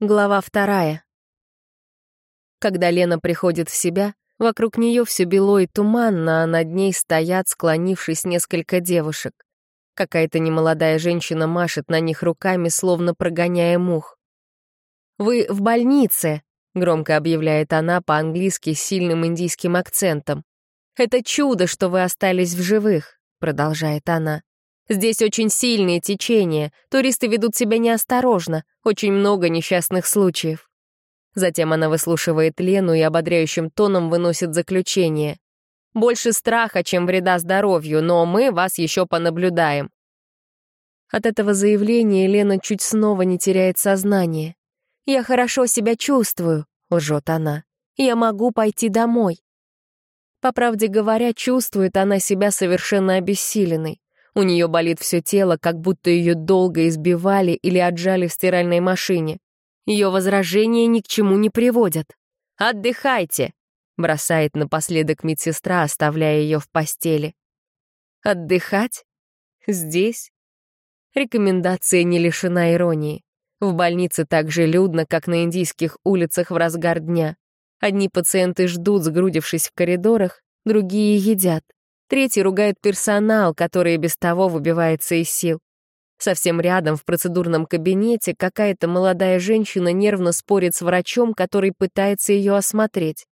Глава вторая. Когда Лена приходит в себя, вокруг нее все бело и туманно, а над ней стоят, склонившись, несколько девушек. Какая-то немолодая женщина машет на них руками, словно прогоняя мух. «Вы в больнице», — громко объявляет она по-английски с сильным индийским акцентом. «Это чудо, что вы остались в живых», — продолжает она. Здесь очень сильные течения, туристы ведут себя неосторожно, очень много несчастных случаев. Затем она выслушивает Лену и ободряющим тоном выносит заключение. «Больше страха, чем вреда здоровью, но мы вас еще понаблюдаем». От этого заявления Лена чуть снова не теряет сознание. «Я хорошо себя чувствую», — лжет она. «Я могу пойти домой». По правде говоря, чувствует она себя совершенно обессиленной. У нее болит все тело, как будто ее долго избивали или отжали в стиральной машине. Ее возражения ни к чему не приводят. «Отдыхайте!» — бросает напоследок медсестра, оставляя ее в постели. «Отдыхать? Здесь?» Рекомендация не лишена иронии. В больнице так же людно, как на индийских улицах в разгар дня. Одни пациенты ждут, сгрудившись в коридорах, другие едят. Третий ругает персонал, который без того выбивается из сил. Совсем рядом, в процедурном кабинете, какая-то молодая женщина нервно спорит с врачом, который пытается ее осмотреть.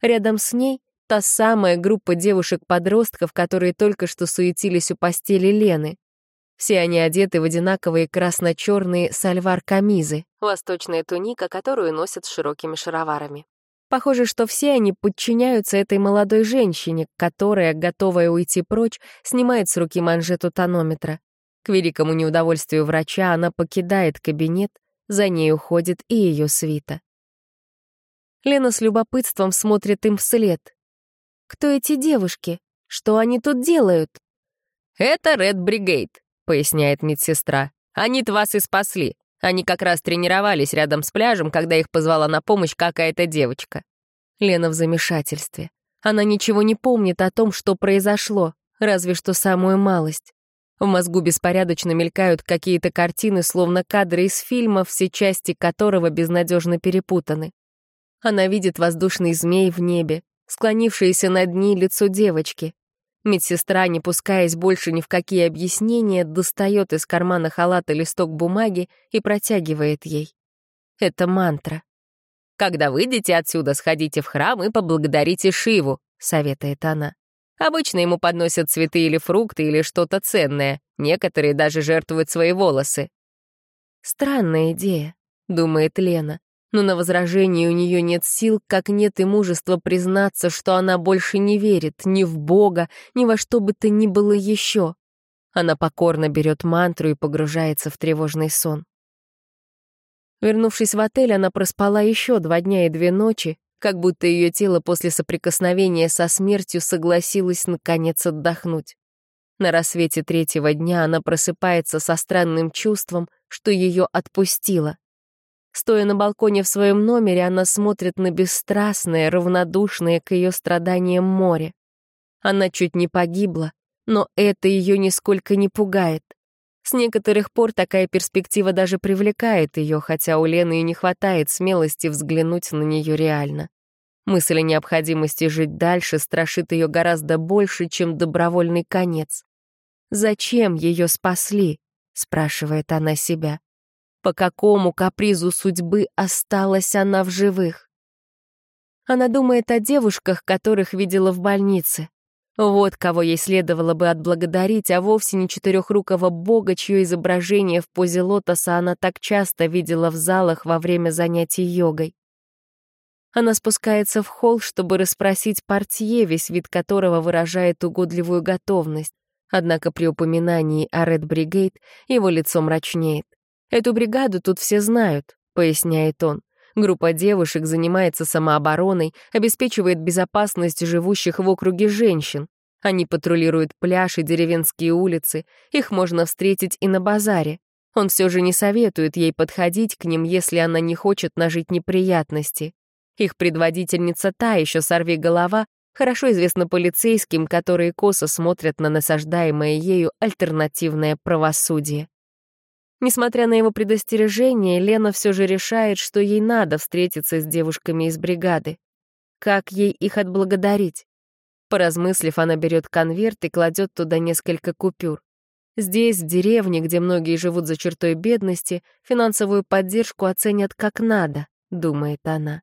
Рядом с ней та самая группа девушек-подростков, которые только что суетились у постели Лены. Все они одеты в одинаковые красно-черные сальвар-камизы, восточная туника, которую носят с широкими шароварами. Похоже, что все они подчиняются этой молодой женщине, которая, готовая уйти прочь, снимает с руки манжету тонометра. К великому неудовольствию врача она покидает кабинет, за ней уходит и ее свита. Лена с любопытством смотрит им вслед. «Кто эти девушки? Что они тут делают?» «Это Ред Бригейд», — поясняет медсестра. «Они-то вас и спасли. Они как раз тренировались рядом с пляжем, когда их позвала на помощь какая-то девочка. Лена в замешательстве. Она ничего не помнит о том, что произошло, разве что самую малость. В мозгу беспорядочно мелькают какие-то картины, словно кадры из фильма, все части которого безнадежно перепутаны. Она видит воздушный змей в небе, склонившееся над ней лицо девочки, Медсестра, не пускаясь больше ни в какие объяснения, достает из кармана халата листок бумаги и протягивает ей. Это мантра. «Когда выйдете отсюда, сходите в храм и поблагодарите Шиву», — советует она. Обычно ему подносят цветы или фрукты или что-то ценное. Некоторые даже жертвуют свои волосы. «Странная идея», — думает Лена но на возражение у нее нет сил, как нет и мужества признаться, что она больше не верит ни в Бога, ни во что бы то ни было еще. Она покорно берет мантру и погружается в тревожный сон. Вернувшись в отель, она проспала еще два дня и две ночи, как будто ее тело после соприкосновения со смертью согласилось наконец отдохнуть. На рассвете третьего дня она просыпается со странным чувством, что ее отпустило. Стоя на балконе в своем номере, она смотрит на бесстрастное, равнодушное к ее страданиям море. Она чуть не погибла, но это ее нисколько не пугает. С некоторых пор такая перспектива даже привлекает ее, хотя у Лены и не хватает смелости взглянуть на нее реально. Мысль о необходимости жить дальше страшит ее гораздо больше, чем добровольный конец. «Зачем ее спасли?» — спрашивает она себя. По какому капризу судьбы осталась она в живых? Она думает о девушках, которых видела в больнице. Вот кого ей следовало бы отблагодарить, а вовсе не четырехрукого бога, чье изображение в позе лотоса она так часто видела в залах во время занятий йогой. Она спускается в холл, чтобы расспросить портье, весь вид которого выражает угодливую готовность. Однако при упоминании о Ред Бригейд его лицо мрачнеет. «Эту бригаду тут все знают», — поясняет он. Группа девушек занимается самообороной, обеспечивает безопасность живущих в округе женщин. Они патрулируют пляж и деревенские улицы, их можно встретить и на базаре. Он все же не советует ей подходить к ним, если она не хочет нажить неприятности. Их предводительница та еще сорви голова, хорошо известна полицейским, которые косо смотрят на насаждаемое ею альтернативное правосудие. Несмотря на его предостережение, Лена все же решает, что ей надо встретиться с девушками из бригады. Как ей их отблагодарить? Поразмыслив, она берет конверт и кладет туда несколько купюр. Здесь, в деревне, где многие живут за чертой бедности, финансовую поддержку оценят как надо, думает она.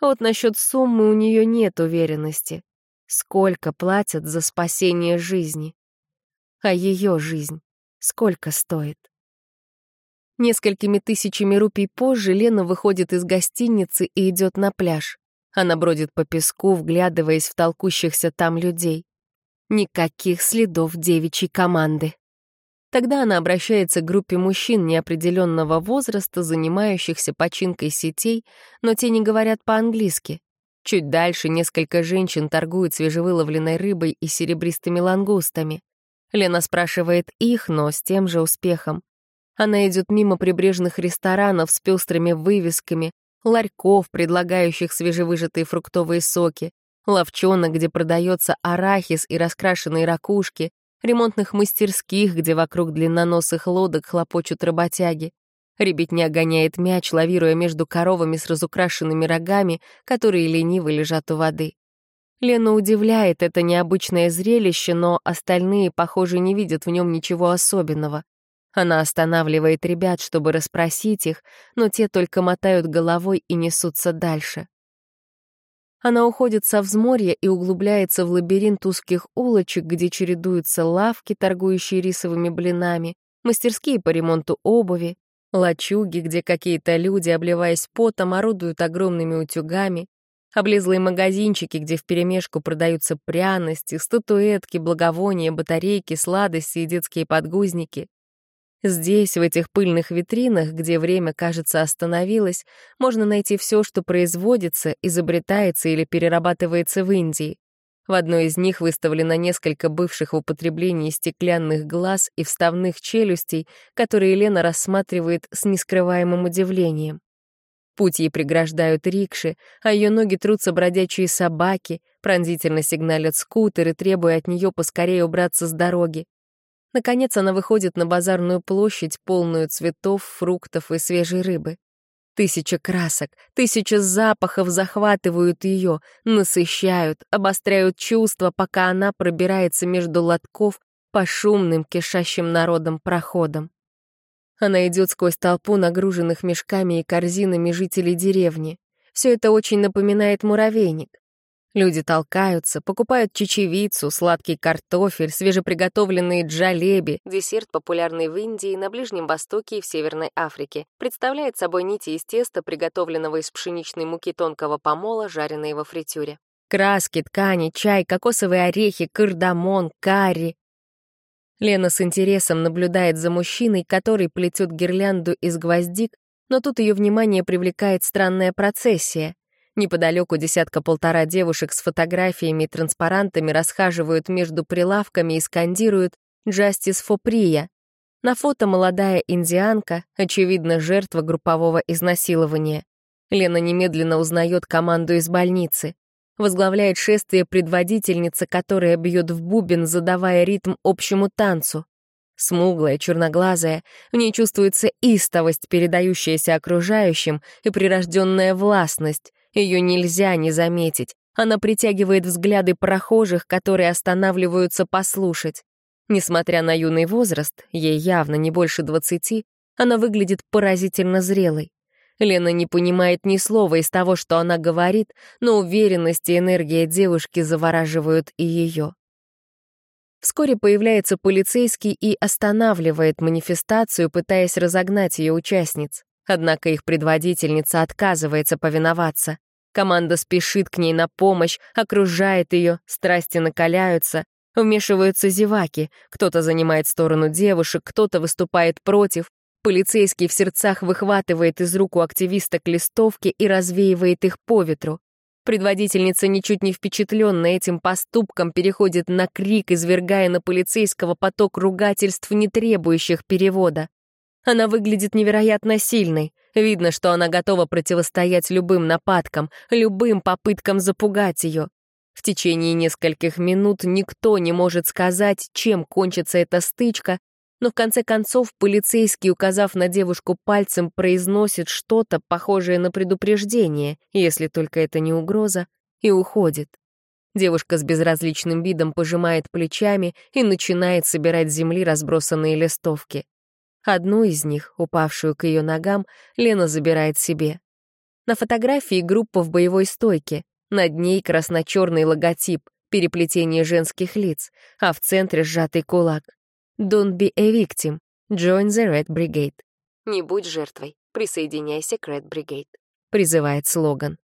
Вот насчет суммы у нее нет уверенности. Сколько платят за спасение жизни? А ее жизнь сколько стоит? Несколькими тысячами рупий позже Лена выходит из гостиницы и идет на пляж. Она бродит по песку, вглядываясь в толкущихся там людей. Никаких следов девичьей команды. Тогда она обращается к группе мужчин неопределенного возраста, занимающихся починкой сетей, но те не говорят по-английски. Чуть дальше несколько женщин торгуют свежевыловленной рыбой и серебристыми лангустами. Лена спрашивает их, но с тем же успехом. Она идет мимо прибрежных ресторанов с пестрыми вывесками, ларьков, предлагающих свежевыжатые фруктовые соки, ловчонок, где продается арахис и раскрашенные ракушки, ремонтных мастерских, где вокруг длинноносых лодок хлопочут работяги. Ребятня гоняет мяч, лавируя между коровами с разукрашенными рогами, которые лениво лежат у воды. Лена удивляет это необычное зрелище, но остальные, похоже, не видят в нем ничего особенного. Она останавливает ребят, чтобы расспросить их, но те только мотают головой и несутся дальше. Она уходит со взморья и углубляется в лабиринт узких улочек, где чередуются лавки, торгующие рисовыми блинами, мастерские по ремонту обуви, лачуги, где какие-то люди, обливаясь потом, орудуют огромными утюгами, облезлые магазинчики, где вперемешку продаются пряности, статуэтки, благовония, батарейки, сладости и детские подгузники. Здесь, в этих пыльных витринах, где время, кажется, остановилось, можно найти все, что производится, изобретается или перерабатывается в Индии. В одной из них выставлено несколько бывших в употреблении стеклянных глаз и вставных челюстей, которые Лена рассматривает с нескрываемым удивлением. Путь ей преграждают рикши, а ее ноги трутся бродячие собаки, пронзительно сигналят скутеры, требуя от нее поскорее убраться с дороги. Наконец она выходит на базарную площадь, полную цветов, фруктов и свежей рыбы. Тысяча красок, тысяча запахов захватывают ее, насыщают, обостряют чувства, пока она пробирается между лотков по шумным, кишащим народом проходам. Она идет сквозь толпу нагруженных мешками и корзинами жителей деревни. Все это очень напоминает муравейник. Люди толкаются, покупают чечевицу, сладкий картофель, свежеприготовленные джалеби, десерт, популярный в Индии, на Ближнем Востоке и в Северной Африке. Представляет собой нити из теста, приготовленного из пшеничной муки тонкого помола, жареные во фритюре. Краски, ткани, чай, кокосовые орехи, кардамон, карри. Лена с интересом наблюдает за мужчиной, который плетет гирлянду из гвоздик, но тут ее внимание привлекает странная процессия — Неподалеку десятка-полтора девушек с фотографиями и транспарантами расхаживают между прилавками и скандируют «Джастис Фоприя». На фото молодая индианка, очевидно, жертва группового изнасилования. Лена немедленно узнает команду из больницы. Возглавляет шествие предводительница, которая бьет в бубен, задавая ритм общему танцу. Смуглая, черноглазая, в ней чувствуется истовость, передающаяся окружающим, и прирожденная властность, ее нельзя не заметить. Она притягивает взгляды прохожих, которые останавливаются послушать. Несмотря на юный возраст, ей явно не больше двадцати, она выглядит поразительно зрелой. Лена не понимает ни слова из того, что она говорит, но уверенность и энергия девушки завораживают и ее. Вскоре появляется полицейский и останавливает манифестацию, пытаясь разогнать ее участниц. Однако их предводительница отказывается повиноваться. Команда спешит к ней на помощь, окружает ее, страсти накаляются, вмешиваются зеваки, кто-то занимает сторону девушек, кто-то выступает против. Полицейский в сердцах выхватывает из рук у активисток листовки и развеивает их по ветру. Предводительница, ничуть не впечатленная этим поступком, переходит на крик, извергая на полицейского поток ругательств, не требующих перевода. Она выглядит невероятно сильной. Видно, что она готова противостоять любым нападкам, любым попыткам запугать ее. В течение нескольких минут никто не может сказать, чем кончится эта стычка, Но в конце концов полицейский, указав на девушку пальцем, произносит что-то похожее на предупреждение, если только это не угроза, и уходит. Девушка с безразличным видом пожимает плечами и начинает собирать с земли разбросанные листовки. Одну из них, упавшую к ее ногам, Лена забирает себе. На фотографии группа в боевой стойке. Над ней красно-черный логотип, переплетение женских лиц, а в центре сжатый кулак. Don't be a victim. Join the Red Brigade. Не будь жертвой. Присоединяйся к Red Brigade. Призывает слоган.